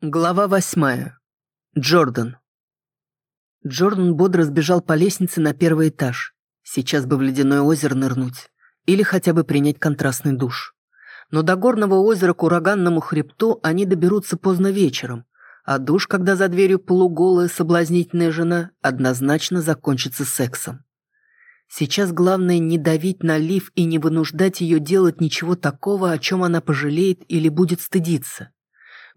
Глава восьмая. Джордан. Джордан бодро сбежал по лестнице на первый этаж. Сейчас бы в ледяное озеро нырнуть. Или хотя бы принять контрастный душ. Но до горного озера к ураганному хребту они доберутся поздно вечером. А душ, когда за дверью полуголая соблазнительная жена, однозначно закончится сексом. Сейчас главное не давить на Лив и не вынуждать ее делать ничего такого, о чем она пожалеет или будет стыдиться.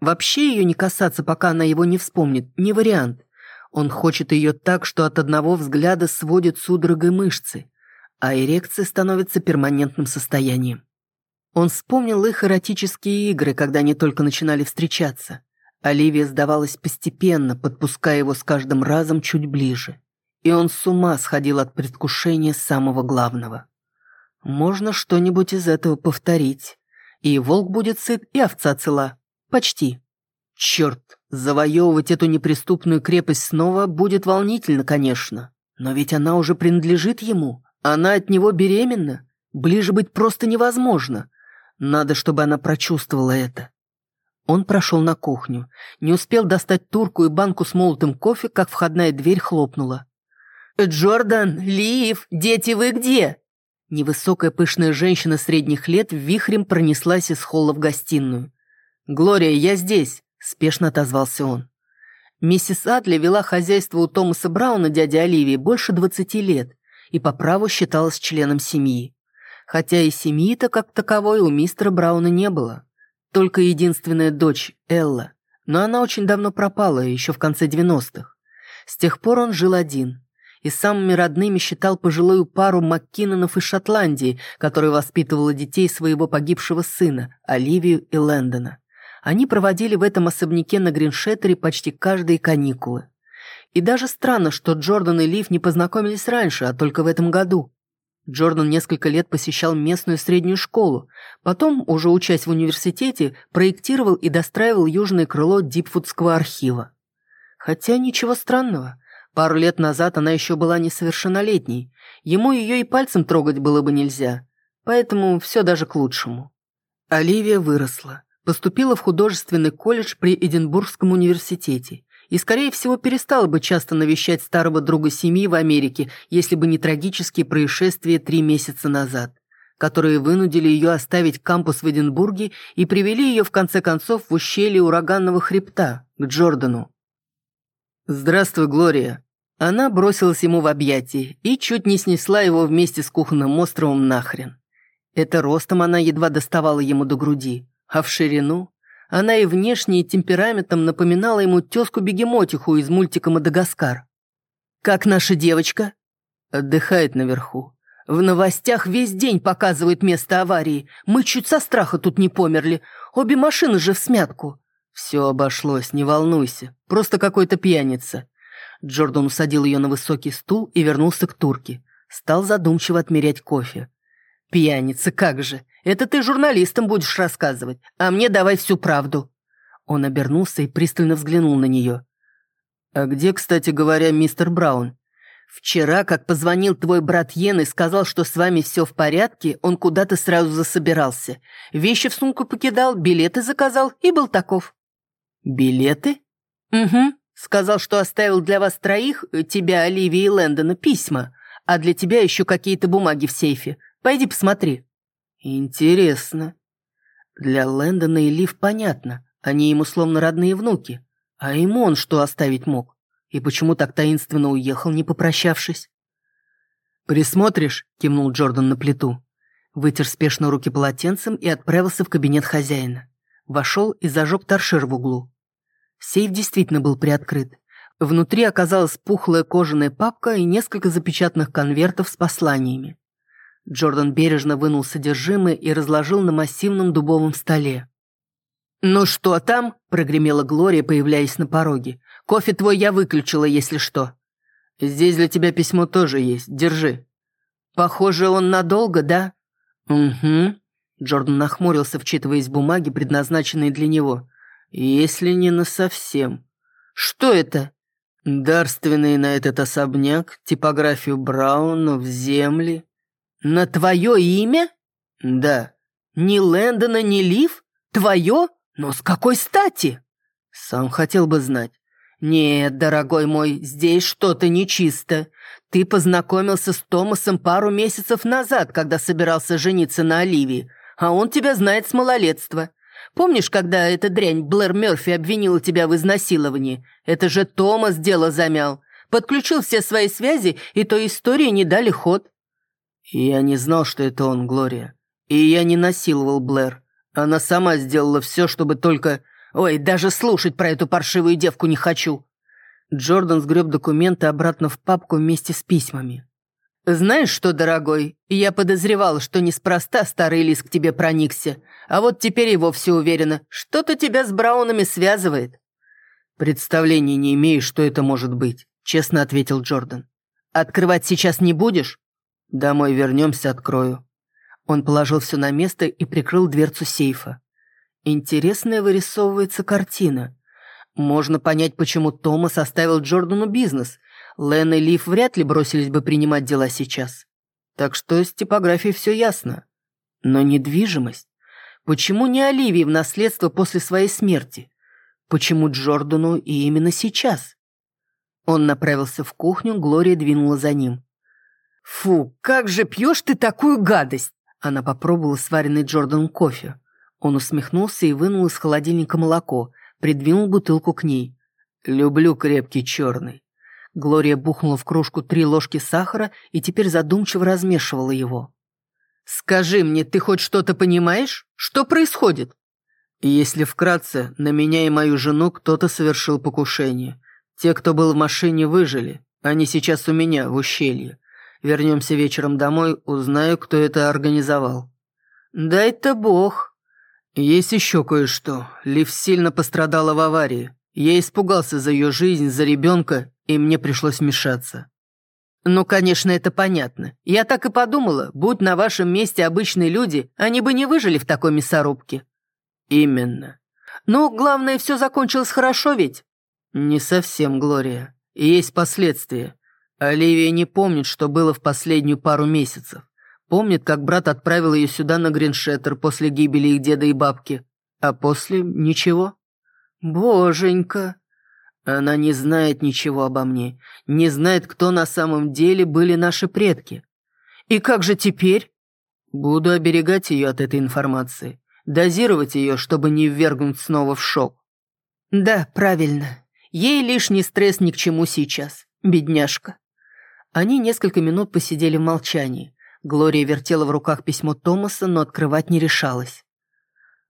Вообще ее не касаться, пока она его не вспомнит, не вариант. Он хочет ее так, что от одного взгляда сводит судорогой мышцы, а эрекция становится перманентным состоянием. Он вспомнил их эротические игры, когда они только начинали встречаться. Оливия сдавалась постепенно, подпуская его с каждым разом чуть ближе. И он с ума сходил от предвкушения самого главного. Можно что-нибудь из этого повторить. И волк будет сыт, и овца цела. Почти. Черт, завоевывать эту неприступную крепость снова будет волнительно, конечно. Но ведь она уже принадлежит ему. Она от него беременна. Ближе быть просто невозможно. Надо, чтобы она прочувствовала это. Он прошел на кухню. Не успел достать турку и банку с молотым кофе, как входная дверь хлопнула. «Джордан, Лив, дети вы где?» Невысокая пышная женщина средних лет вихрем пронеслась из холла в гостиную. «Глория, я здесь», – спешно отозвался он. Миссис Атли вела хозяйство у Томаса Брауна, дяди Оливии, больше двадцати лет и по праву считалась членом семьи. Хотя и семьи-то как таковой у мистера Брауна не было. Только единственная дочь, Элла. Но она очень давно пропала, еще в конце 90-х. С тех пор он жил один. И самыми родными считал пожилую пару Маккинонов из Шотландии, которая воспитывала детей своего погибшего сына, Оливию и Лэндона. Они проводили в этом особняке на Гриншеттере почти каждые каникулы. И даже странно, что Джордан и Лив не познакомились раньше, а только в этом году. Джордан несколько лет посещал местную среднюю школу, потом, уже учась в университете, проектировал и достраивал южное крыло Дипфудского архива. Хотя ничего странного. Пару лет назад она еще была несовершеннолетней, ему ее и пальцем трогать было бы нельзя, поэтому все даже к лучшему. Оливия выросла. Поступила в художественный колледж при Эдинбургском университете и, скорее всего, перестала бы часто навещать старого друга семьи в Америке, если бы не трагические происшествия три месяца назад, которые вынудили ее оставить кампус в Эдинбурге и привели ее, в конце концов, в ущелье ураганного хребта, к Джордану. «Здравствуй, Глория!» Она бросилась ему в объятия и чуть не снесла его вместе с кухонным островом нахрен. Это ростом она едва доставала ему до груди, а в ширину она и внешне, и темпераментом напоминала ему тезку-бегемотиху из мультика «Мадагаскар». «Как наша девочка?» «Отдыхает наверху. В новостях весь день показывают место аварии. Мы чуть со страха тут не померли. Обе машины же в смятку». «Все обошлось, не волнуйся. Просто какой-то пьяница». Джордан усадил ее на высокий стул и вернулся к турке. Стал задумчиво отмерять кофе. «Пьяница, как же! Это ты журналистам будешь рассказывать, а мне давай всю правду». Он обернулся и пристально взглянул на нее. «А где, кстати говоря, мистер Браун?» «Вчера, как позвонил твой брат Йен и сказал, что с вами все в порядке, он куда-то сразу засобирался. Вещи в сумку покидал, билеты заказал и был таков». «Билеты?» «Угу. Сказал, что оставил для вас троих, тебя, Оливии и Лэндона, письма, а для тебя еще какие-то бумаги в сейфе. Пойди посмотри». Интересно. Для Лэндона и Лив понятно. Они ему словно родные внуки. А ему он что оставить мог? И почему так таинственно уехал, не попрощавшись? «Присмотришь?» – кивнул Джордан на плиту. Вытер спешно руки полотенцем и отправился в кабинет хозяина. Вошел и зажег торшер в углу. Сейф действительно был приоткрыт. Внутри оказалась пухлая кожаная папка и несколько запечатанных конвертов с посланиями. Джордан бережно вынул содержимое и разложил на массивном дубовом столе. «Ну что там?» – прогремела Глория, появляясь на пороге. «Кофе твой я выключила, если что». «Здесь для тебя письмо тоже есть. Держи». «Похоже, он надолго, да?» «Угу». Джордан нахмурился, вчитываясь в бумаги, предназначенные для него. «Если не насовсем». «Что это?» «Дарственные на этот особняк, типографию Брауна в земли». «На твое имя?» «Да». «Ни Лэндона, ни Лив? Твое? Но с какой стати?» Сам хотел бы знать. «Нет, дорогой мой, здесь что-то нечисто. Ты познакомился с Томасом пару месяцев назад, когда собирался жениться на Оливии, а он тебя знает с малолетства. Помнишь, когда эта дрянь Блэр Мёрфи обвинила тебя в изнасиловании? Это же Томас дело замял. Подключил все свои связи, и той истории не дали ход». «Я не знал, что это он, Глория. И я не насиловал Блэр. Она сама сделала все, чтобы только...» «Ой, даже слушать про эту паршивую девку не хочу!» Джордан сгреб документы обратно в папку вместе с письмами. «Знаешь что, дорогой, я подозревал, что неспроста старый лис к тебе проникся, а вот теперь и вовсе уверена, что-то тебя с Браунами связывает». «Представления не имею, что это может быть», — честно ответил Джордан. «Открывать сейчас не будешь?» «Домой вернемся, открою». Он положил все на место и прикрыл дверцу сейфа. Интересная вырисовывается картина. Можно понять, почему Томас оставил Джордану бизнес. Лэн и Лив вряд ли бросились бы принимать дела сейчас. Так что с типографией все ясно. Но недвижимость? Почему не Оливии в наследство после своей смерти? Почему Джордану и именно сейчас? Он направился в кухню, Глория двинула за ним. «Фу, как же пьешь ты такую гадость!» Она попробовала сваренный Джордан кофе. Он усмехнулся и вынул из холодильника молоко, придвинул бутылку к ней. «Люблю крепкий черный». Глория бухнула в кружку три ложки сахара и теперь задумчиво размешивала его. «Скажи мне, ты хоть что-то понимаешь? Что происходит?» «Если вкратце, на меня и мою жену кто-то совершил покушение. Те, кто был в машине, выжили. Они сейчас у меня, в ущелье. Вернемся вечером домой, узнаю, кто это организовал». «Дай-то бог», «Есть еще кое-что. Лив сильно пострадала в аварии. Я испугался за ее жизнь, за ребенка, и мне пришлось вмешаться». «Ну, конечно, это понятно. Я так и подумала, будь на вашем месте обычные люди, они бы не выжили в такой мясорубке». «Именно. Ну, главное, все закончилось хорошо ведь?» «Не совсем, Глория. Есть последствия. Оливия не помнит, что было в последнюю пару месяцев. Помнит, как брат отправил ее сюда на Гриншеттер после гибели их деда и бабки. А после ничего. Боженька. Она не знает ничего обо мне. Не знает, кто на самом деле были наши предки. И как же теперь? Буду оберегать ее от этой информации. Дозировать ее, чтобы не ввергнуть снова в шок. Да, правильно. Ей лишний стресс ни к чему сейчас. Бедняжка. Они несколько минут посидели в молчании. Глория вертела в руках письмо Томаса, но открывать не решалась.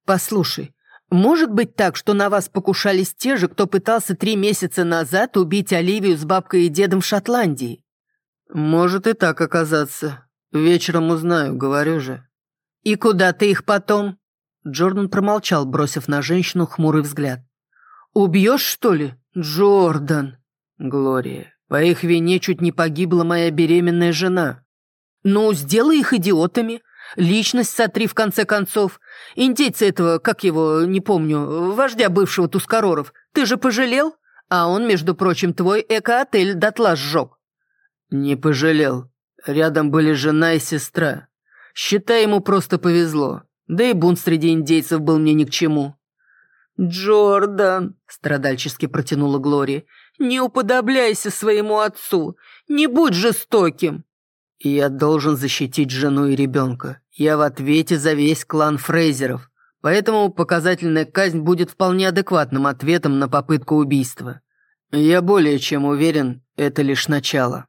«Послушай, может быть так, что на вас покушались те же, кто пытался три месяца назад убить Оливию с бабкой и дедом в Шотландии?» «Может и так оказаться. Вечером узнаю, говорю же». «И куда ты их потом?» Джордан промолчал, бросив на женщину хмурый взгляд. «Убьешь, что ли? Джордан!» «Глория, по их вине чуть не погибла моя беременная жена. «Ну, сделай их идиотами. Личность сотри, в конце концов. Индейца этого, как его, не помню, вождя бывшего Тускароров, ты же пожалел? А он, между прочим, твой эко-отель дотла сжег». «Не пожалел. Рядом были жена и сестра. Считай, ему просто повезло. Да и бунт среди индейцев был мне ни к чему». «Джордан», — страдальчески протянула Глория, — «не уподобляйся своему отцу, не будь жестоким». «Я должен защитить жену и ребенка. Я в ответе за весь клан Фрейзеров. Поэтому показательная казнь будет вполне адекватным ответом на попытку убийства. Я более чем уверен, это лишь начало».